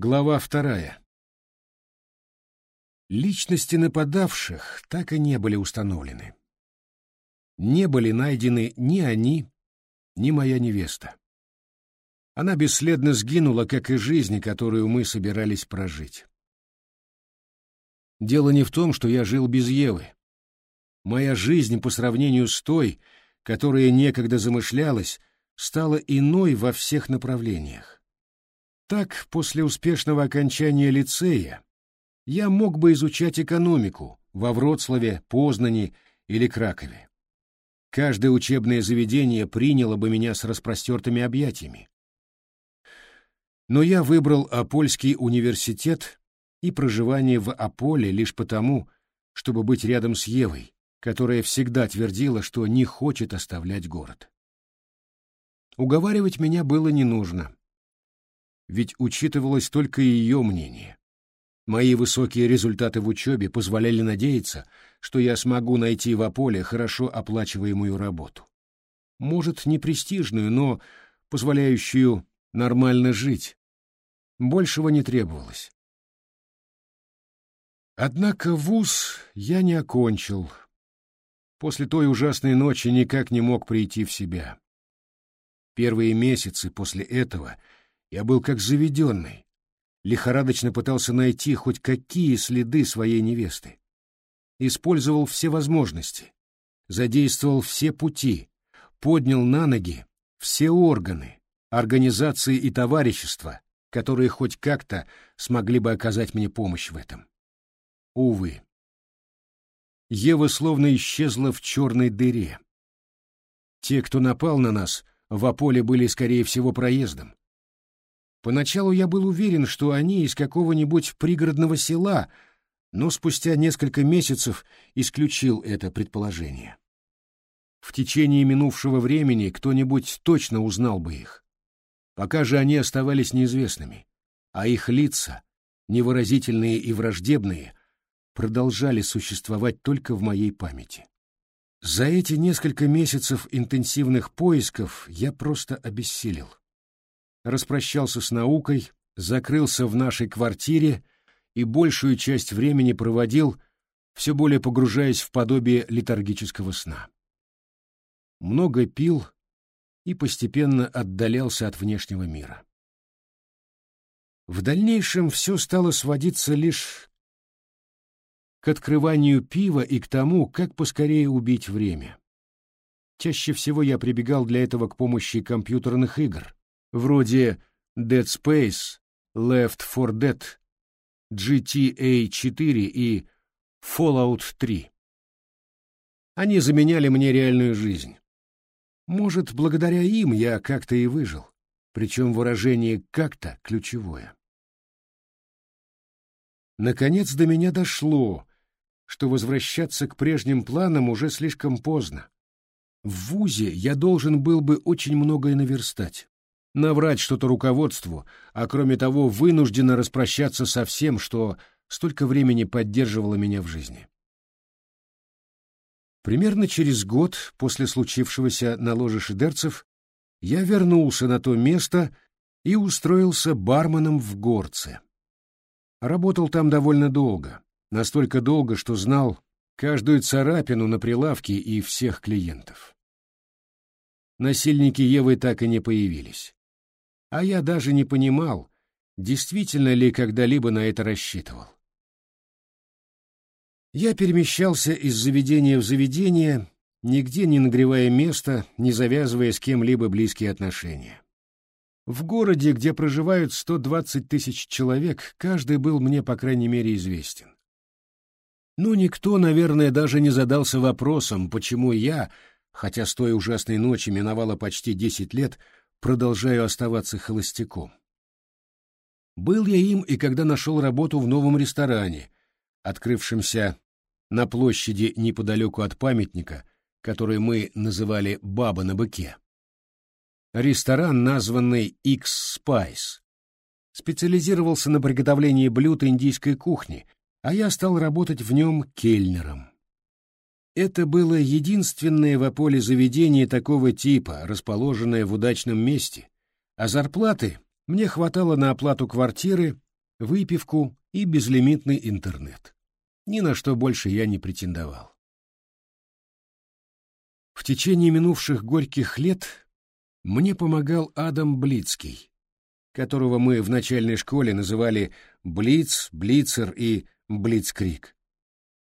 Глава вторая. Личности нападавших так и не были установлены. Не были найдены ни они, ни моя невеста. Она бесследно сгинула, как и жизнь, которую мы собирались прожить. Дело не в том, что я жил без Евы. Моя жизнь по сравнению с той, которая некогда замышлялась, стала иной во всех направлениях. Так, после успешного окончания лицея, я мог бы изучать экономику во Вроцлаве, Познани или Кракове. Каждое учебное заведение приняло бы меня с распростертыми объятиями. Но я выбрал Апольский университет и проживание в Аполе лишь потому, чтобы быть рядом с Евой, которая всегда твердила, что не хочет оставлять город. Уговаривать меня было не нужно ведь учитывалось только ее мнение. Мои высокие результаты в учебе позволяли надеяться, что я смогу найти в Аполе хорошо оплачиваемую работу. Может, не престижную, но позволяющую нормально жить. Большего не требовалось. Однако вуз я не окончил. После той ужасной ночи никак не мог прийти в себя. Первые месяцы после этого — я был как заведенный. Лихорадочно пытался найти хоть какие следы своей невесты. Использовал все возможности, задействовал все пути, поднял на ноги все органы, организации и товарищества, которые хоть как-то смогли бы оказать мне помощь в этом. Увы. Ева словно исчезла в черной дыре. Те, кто напал на нас, в Аполе были, скорее всего, проездом. Поначалу я был уверен, что они из какого-нибудь пригородного села, но спустя несколько месяцев исключил это предположение. В течение минувшего времени кто-нибудь точно узнал бы их. Пока же они оставались неизвестными, а их лица, невыразительные и враждебные, продолжали существовать только в моей памяти. За эти несколько месяцев интенсивных поисков я просто обессилел распрощался с наукой, закрылся в нашей квартире и большую часть времени проводил, все более погружаясь в подобие летаргического сна. Много пил и постепенно отдалялся от внешнего мира. В дальнейшем все стало сводиться лишь к открыванию пива и к тому, как поскорее убить время. Чаще всего я прибегал для этого к помощи компьютерных игр, вроде Dead Space, Left 4 Dead, GTA 4 и Fallout 3. Они заменяли мне реальную жизнь. Может, благодаря им я как-то и выжил, причем выражение «как-то» ключевое. Наконец до меня дошло, что возвращаться к прежним планам уже слишком поздно. В ВУЗе я должен был бы очень многое наверстать наврать что-то руководству, а кроме того вынужденно распрощаться со всем, что столько времени поддерживало меня в жизни. Примерно через год после случившегося на ложе шедерцев я вернулся на то место и устроился барменом в Горце. Работал там довольно долго, настолько долго, что знал каждую царапину на прилавке и всех клиентов. Насильники Евы так и не появились а я даже не понимал, действительно ли когда-либо на это рассчитывал. Я перемещался из заведения в заведение, нигде не нагревая место, не завязывая с кем-либо близкие отношения. В городе, где проживают 120 тысяч человек, каждый был мне, по крайней мере, известен. Но никто, наверное, даже не задался вопросом, почему я, хотя с той ужасной ночи миновало почти 10 лет, продолжаю оставаться холостяком. Был я им и когда нашел работу в новом ресторане, открывшемся на площади неподалеку от памятника, который мы называли «Баба на быке». Ресторан, названный X-Spice, специализировался на приготовлении блюд индийской кухни, а я стал работать в нем кельнером. Это было единственное в Аполе заведение такого типа, расположенное в удачном месте, а зарплаты мне хватало на оплату квартиры, выпивку и безлимитный интернет. Ни на что больше я не претендовал. В течение минувших горьких лет мне помогал Адам Блицкий, которого мы в начальной школе называли Блиц, Блицер и Блицкрик.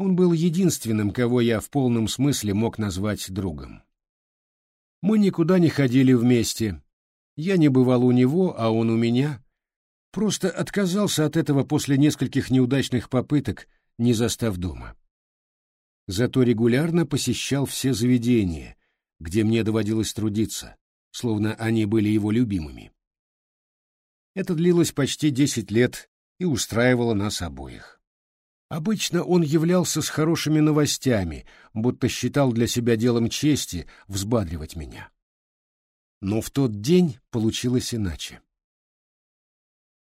Он был единственным, кого я в полном смысле мог назвать другом. Мы никуда не ходили вместе. Я не бывал у него, а он у меня. Просто отказался от этого после нескольких неудачных попыток, не застав дома. Зато регулярно посещал все заведения, где мне доводилось трудиться, словно они были его любимыми. Это длилось почти десять лет и устраивало нас обоих. Обычно он являлся с хорошими новостями, будто считал для себя делом чести взбадривать меня. Но в тот день получилось иначе.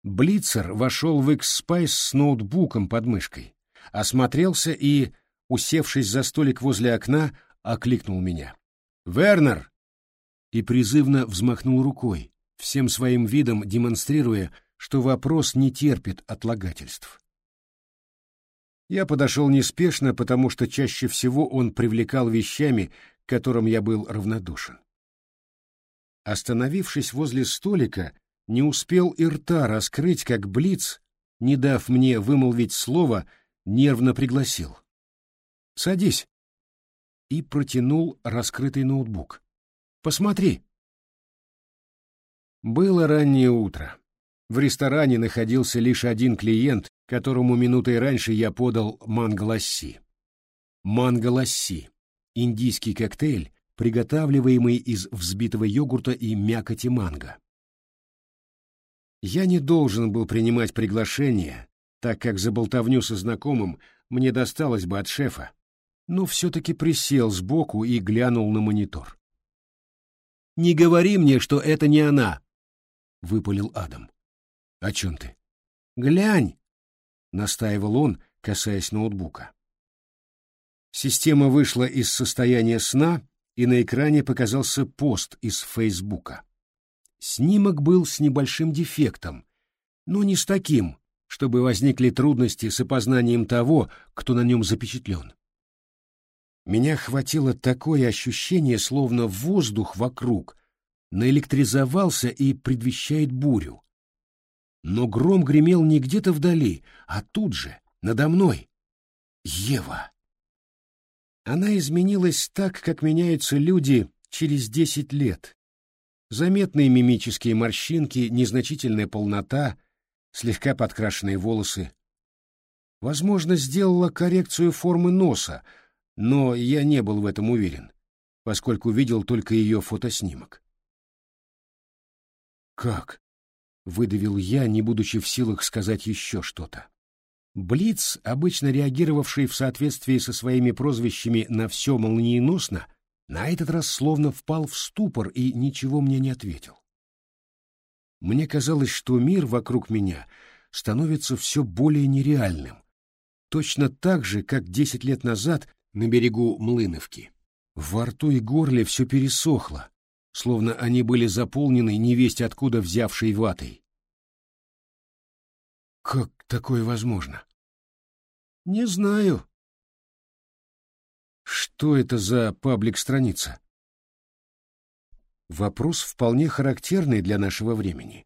Блицер вошел в X-Spice с ноутбуком под мышкой, осмотрелся и, усевшись за столик возле окна, окликнул меня. «Вернер!» и призывно взмахнул рукой, всем своим видом демонстрируя, что вопрос не терпит отлагательств. Я подошел неспешно, потому что чаще всего он привлекал вещами, к которым я был равнодушен. Остановившись возле столика, не успел и рта раскрыть, как Блиц, не дав мне вымолвить слово, нервно пригласил. «Садись!» и протянул раскрытый ноутбук. «Посмотри!» Было раннее утро. В ресторане находился лишь один клиент, которому минутой раньше я подал манго-ласси. Манго-ласси — индийский коктейль, приготавливаемый из взбитого йогурта и мякоти манго. Я не должен был принимать приглашение, так как за болтовню со знакомым мне досталось бы от шефа, но все-таки присел сбоку и глянул на монитор. «Не говори мне, что это не она!» — выпалил Адам. «О чем ты?» «Глянь!» — настаивал он, касаясь ноутбука. Система вышла из состояния сна, и на экране показался пост из Фейсбука. Снимок был с небольшим дефектом, но не с таким, чтобы возникли трудности с опознанием того, кто на нем запечатлен. Меня хватило такое ощущение, словно воздух вокруг наэлектризовался и предвещает бурю. Но гром гремел не где-то вдали, а тут же, надо мной. Ева. Она изменилась так, как меняются люди через десять лет, Заметные мимические морщинки, незначительная полнота, слегка подкрашенные волосы. Возможно, сделала коррекцию формы носа, но я не был в этом уверен, поскольку видел только ее фотоснимок. «Как?» — выдавил я, не будучи в силах сказать еще что-то. Блиц, обычно реагировавший в соответствии со своими прозвищами на все молниеносно, на этот раз словно впал в ступор и ничего мне не ответил. Мне казалось, что мир вокруг меня становится все более нереальным, точно так же, как десять лет назад на берегу Млыновки. Во рту и горле все пересохло, словно они были заполнены невесть откуда взявшей ватой. Как такое возможно? Не знаю, что это за паблик-страница? Вопрос вполне характерный для нашего времени.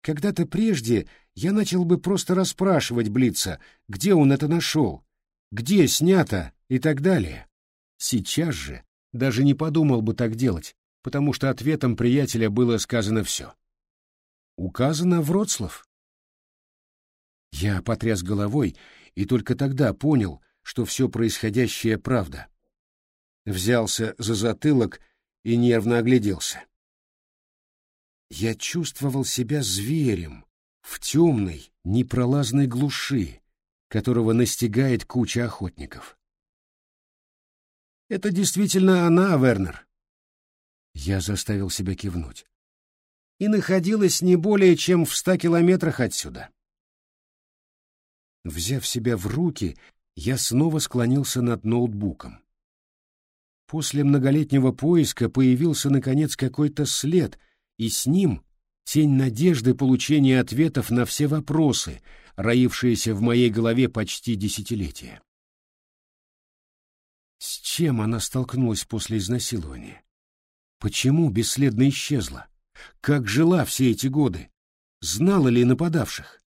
Когда-то прежде я начал бы просто расспрашивать Блица, где он это нашел, где снято и так далее. Сейчас же даже не подумал бы так делать, потому что ответом приятеля было сказано все. Указано Вроцлав. Я потряс головой и только тогда понял, что все происходящее правда взялся за затылок и нервно огляделся. Я чувствовал себя зверем в темной, непролазной глуши, которого настигает куча охотников. «Это действительно она, Вернер!» Я заставил себя кивнуть. «И находилась не более чем в ста километрах отсюда». Взяв себя в руки, я снова склонился над ноутбуком. После многолетнего поиска появился, наконец, какой-то след, и с ним тень надежды получения ответов на все вопросы, роившиеся в моей голове почти десятилетия. С чем она столкнулась после изнасилования? Почему бесследно исчезла? Как жила все эти годы? Знала ли нападавших?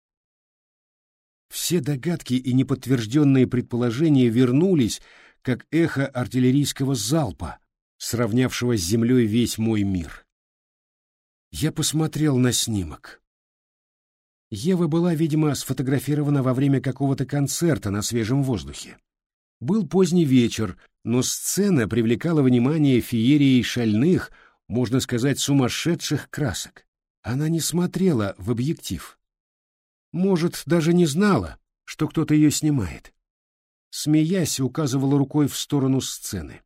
Все догадки и неподтвержденные предположения вернулись, как эхо артиллерийского залпа, сравнявшего с землей весь мой мир. Я посмотрел на снимок. Ева была, видимо, сфотографирована во время какого-то концерта на свежем воздухе. Был поздний вечер, но сцена привлекала внимание феерией шальных, можно сказать, сумасшедших красок. Она не смотрела в объектив. Может, даже не знала, что кто-то ее снимает. Смеясь, указывала рукой в сторону сцены.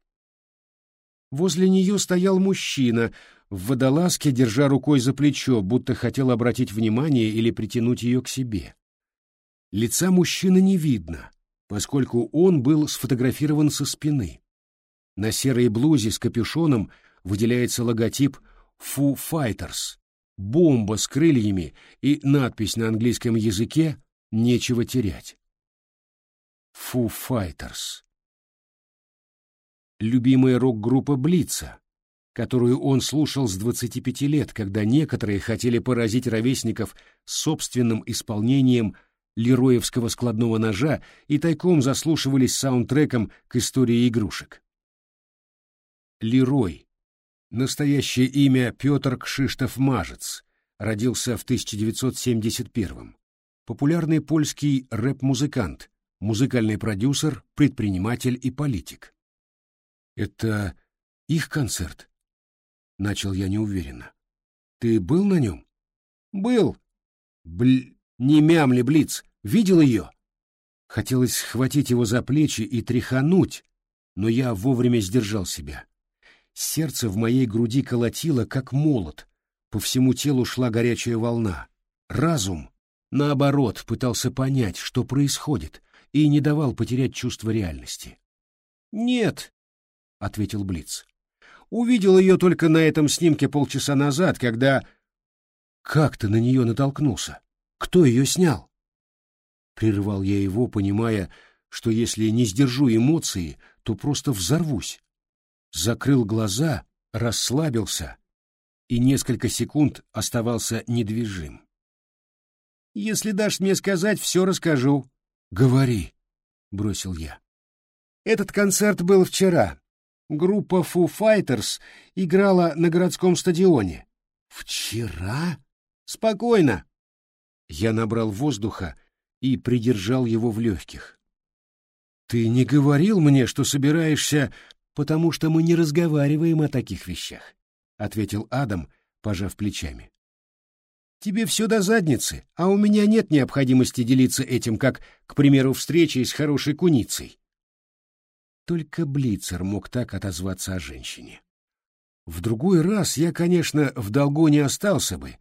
Возле нее стоял мужчина в водолазке, держа рукой за плечо, будто хотел обратить внимание или притянуть ее к себе. Лица мужчины не видно, поскольку он был сфотографирован со спины. На серой блузе с капюшоном выделяется логотип Foo Fighters, бомба с крыльями и надпись на английском языке «Нечего терять». Foo Fighters. Любимая рок-группа Блица, которую он слушал с 25 лет, когда некоторые хотели поразить ровесников собственным исполнением лероевского складного ножа и тайком заслушивались саундтреком к истории игрушек. Лерой. Настоящее имя Петр Кшиштоф-Мажец. Родился в 1971 Популярный польский рэп-музыкант, музыкальный продюсер, предприниматель и политик. «Это их концерт?» — начал я неуверенно. «Ты был на нем?» «Был». «Бль... Не мямли, Блиц! Видел ее?» Хотелось схватить его за плечи и тряхануть, но я вовремя сдержал себя. Сердце в моей груди колотило, как молот. По всему телу шла горячая волна. Разум, наоборот, пытался понять, что происходит, и не давал потерять чувство реальности. «Нет», — ответил Блиц. «Увидел ее только на этом снимке полчаса назад, когда...» «Как ты на нее натолкнулся?» Кто ее снял? Прервал я его, понимая, что если не сдержу эмоции, то просто взорвусь. Закрыл глаза, расслабился и несколько секунд оставался недвижим. «Если дашь мне сказать, все расскажу». «Говори», — бросил я. «Этот концерт был вчера. Группа Foo Fighters играла на городском стадионе». «Вчера?» «Спокойно. Я набрал воздуха и придержал его в легких. «Ты не говорил мне, что собираешься, потому что мы не разговариваем о таких вещах», — ответил Адам, пожав плечами. «Тебе все до задницы, а у меня нет необходимости делиться этим, как, к примеру, встречей с хорошей куницей». Только Блицер мог так отозваться о женщине. В другой раз я, конечно, в долгу не остался бы,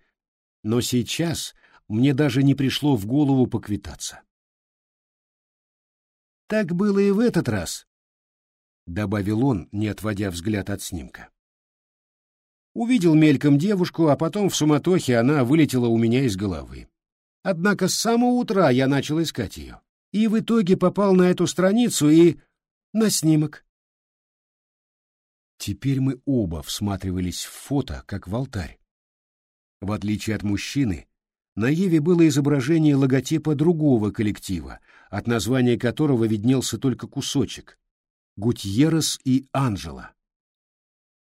но сейчас мне даже не пришло в голову поквитаться. «Так было и в этот раз», — добавил он, не отводя взгляд от снимка. Увидел мельком девушку, а потом в суматохе она вылетела у меня из головы. Однако с самого утра я начал искать ее. И в итоге попал на эту страницу и... на снимок. Теперь мы оба всматривались в фото, как в алтарь. В отличие от мужчины, на Еве было изображение логотипа другого коллектива, от названия которого виднелся только кусочек — «Гутьеррес и Анжела».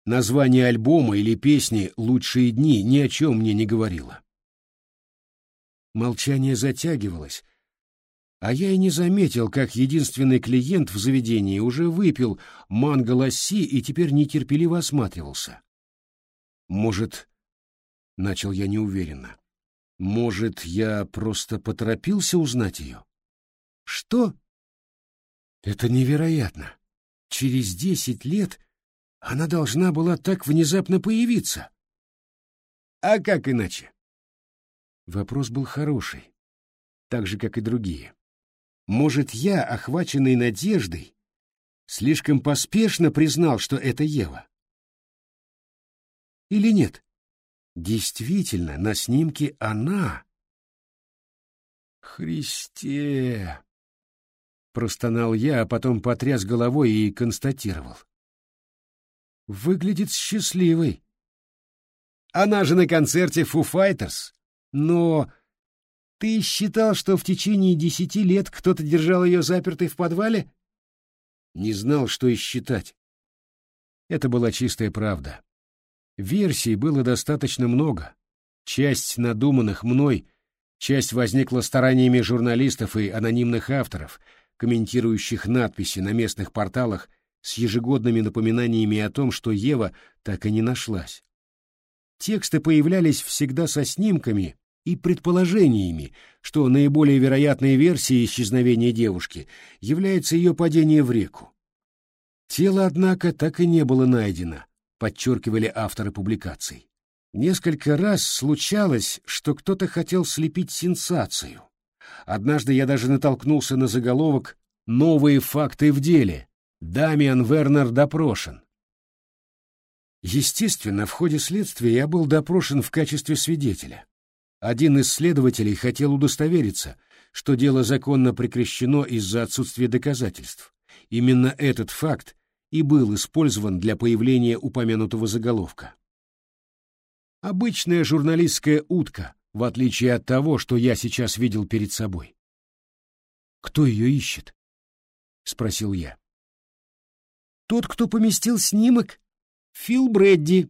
Название альбома или песни «Лучшие дни» ни о чем мне не говорило. Молчание затягивалось, а я и не заметил, как единственный клиент в заведении уже выпил манго ласси и теперь нетерпеливо осматривался. «Может...» — начал я неуверенно. Может, я просто поторопился узнать ее? Что? Это невероятно. Через десять лет она должна была так внезапно появиться. А как иначе? Вопрос был хороший, так же, как и другие. Может, я, охваченный надеждой, слишком поспешно признал, что это Ева? Или нет? Действительно, на снимке она. «Христе!» — простонал я, а потом потряс головой и констатировал. «Выглядит счастливой. Она же на концерте Foo Fighters. Но ты считал, что в течение десяти лет кто-то держал ее запертой в подвале?» Не знал, что и считать. Это была чистая правда. Версий было достаточно много. Часть надуманных мной, часть возникла стараниями журналистов и анонимных авторов, комментирующих надписи на местных порталах с ежегодными напоминаниями о том, что Ева так и не нашлась. Тексты появлялись всегда со снимками и предположениями, что наиболее вероятной версией исчезновения девушки является ее падение в реку. Тело, однако, так и не было найдено, подчеркивали авторы публикаций. Несколько раз случалось, что кто-то хотел слепить сенсацию. Однажды я даже натолкнулся на заголовок «Новые факты в деле. Дамиан Вернер допрошен». Естественно, в ходе следствия я был допрошен в качестве свидетеля. Один из следователей хотел удостовериться, что дело законно прекращено из-за отсутствия доказательств. Именно этот факт и был использован для появления упомянутого заголовка. Обычная журналистская утка, в отличие от того, что я сейчас видел перед собой. «Кто ее ищет?» — спросил я. «Тот, кто поместил снимок. Фил Брэдди».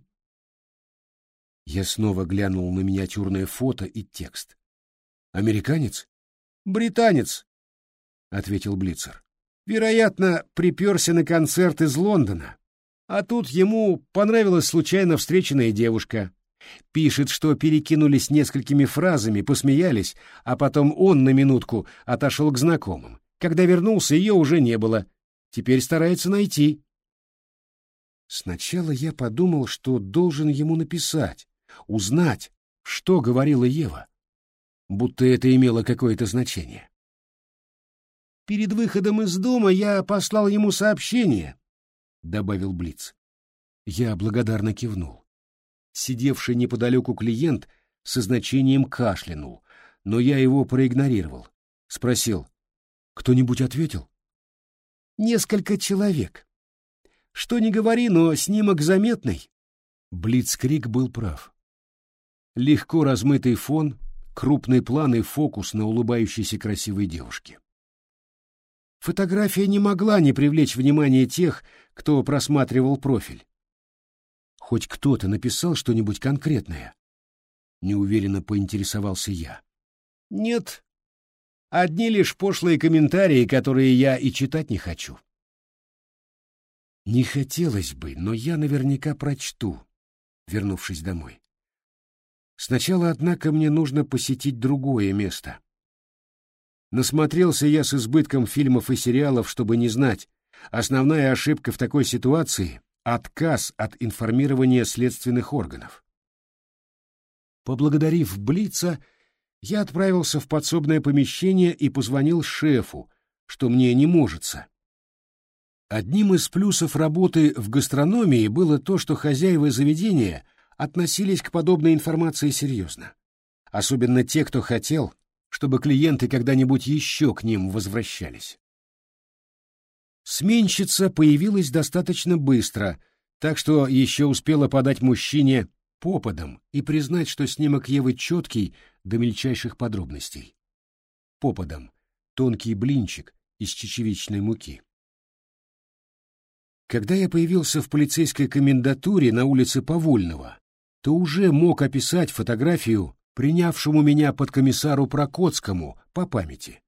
Я снова глянул на миниатюрное фото и текст. «Американец?» «Британец», — ответил Блицер. Вероятно, приперся на концерт из Лондона. А тут ему понравилась случайно встреченная девушка. Пишет, что перекинулись несколькими фразами, посмеялись, а потом он на минутку отошел к знакомым. Когда вернулся, ее уже не было. Теперь старается найти. Сначала я подумал, что должен ему написать, узнать, что говорила Ева, будто это имело какое-то значение. Перед выходом из дома я послал ему сообщение, — добавил Блиц. Я благодарно кивнул. Сидевший неподалеку клиент со значением кашлянул, но я его проигнорировал. Спросил, кто-нибудь ответил? Несколько человек. Что ни говори, но снимок заметный. Блицкрик был прав. Легко размытый фон, крупный план и фокус на улыбающейся красивой девушке. Фотография не могла не привлечь внимание тех, кто просматривал профиль. Хоть кто-то написал что-нибудь конкретное. Неуверенно поинтересовался я. Нет. Одни лишь пошлые комментарии, которые я и читать не хочу. Не хотелось бы, но я наверняка прочту, вернувшись домой. Сначала, однако, мне нужно посетить другое место. Насмотрелся я с избытком фильмов и сериалов, чтобы не знать. Основная ошибка в такой ситуации — отказ от информирования следственных органов. Поблагодарив Блица, я отправился в подсобное помещение и позвонил шефу, что мне не можется. Одним из плюсов работы в гастрономии было то, что хозяева заведения относились к подобной информации серьезно. Особенно те, кто хотел, чтобы клиенты когда-нибудь еще к ним возвращались. Сменщица появилась достаточно быстро, так что еще успела подать мужчине попадом и признать, что снимок Евы четкий до мельчайших подробностей. Попадом — тонкий блинчик из чечевичной муки. Когда я появился в полицейской комендатуре на улице Повольного, то уже мог описать фотографию принявшему меня подкомиссару Прокоцкому по памяти.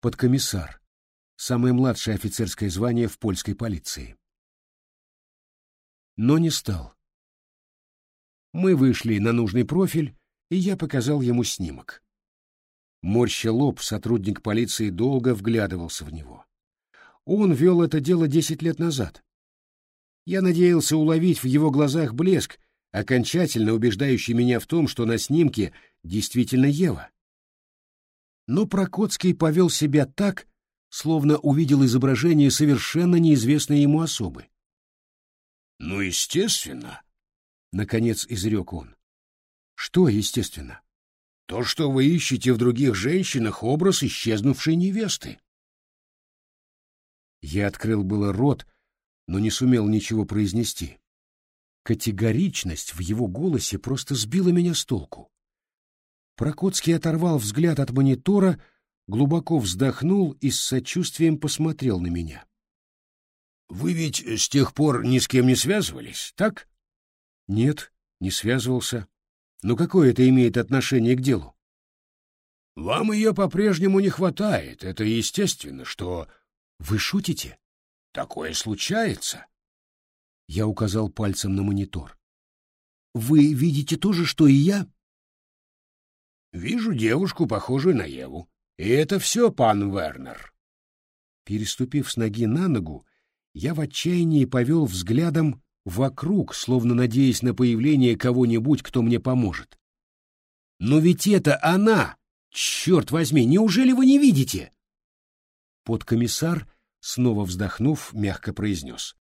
Подкомиссар — самое младшее офицерское звание в польской полиции. Но не стал. Мы вышли на нужный профиль, и я показал ему снимок. Морща лоб, сотрудник полиции долго вглядывался в него. Он вел это дело десять лет назад. Я надеялся уловить в его глазах блеск, окончательно убеждающий меня в том, что на снимке действительно Ева. Но Прокоцкий повел себя так, словно увидел изображение совершенно неизвестной ему особы. «Ну, естественно», — наконец изрек он. «Что, естественно?» «То, что вы ищете в других женщинах образ исчезнувшей невесты». Я открыл было рот, но не сумел ничего произнести. Категоричность в его голосе просто сбила меня с толку. Прокоцкий оторвал взгляд от монитора, глубоко вздохнул и с сочувствием посмотрел на меня. «Вы ведь с тех пор ни с кем не связывались, так?» «Нет, не связывался. Но какое это имеет отношение к делу?» «Вам ее по-прежнему не хватает. Это естественно, что...» «Вы шутите?» «Такое случается». Я указал пальцем на монитор. «Вы видите то же, что и я?» «Вижу девушку, похожую на Еву. И это все, пан Вернер». Переступив с ноги на ногу, я в отчаянии повел взглядом вокруг, словно надеясь на появление кого-нибудь, кто мне поможет. «Но ведь это она! Черт возьми, неужели вы не видите?» Подкомиссар, снова вздохнув, мягко произнес.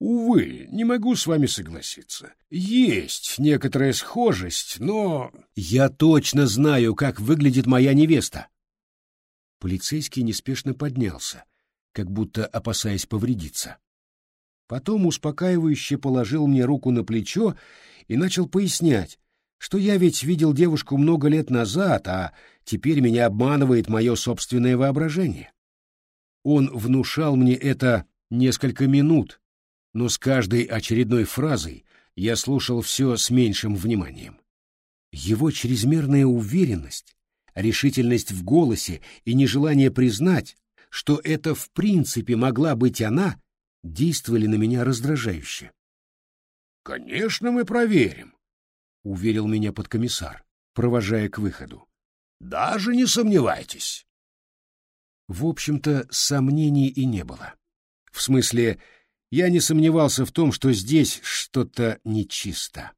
«Увы, не могу с вами согласиться. Есть некоторая схожесть, но...» «Я точно знаю, как выглядит моя невеста!» Полицейский неспешно поднялся, как будто опасаясь повредиться. Потом успокаивающе положил мне руку на плечо и начал пояснять, что я ведь видел девушку много лет назад, а теперь меня обманывает мое собственное воображение. Он внушал мне это несколько минут, но с каждой очередной фразой я слушал все с меньшим вниманием. Его чрезмерная уверенность, решительность в голосе и нежелание признать, что это в принципе могла быть она, действовали на меня раздражающе. «Конечно, мы проверим», — уверил меня подкомиссар, провожая к выходу. «Даже не сомневайтесь». В общем-то, сомнений и не было. В смысле, я не сомневался в том, что здесь что-то нечисто.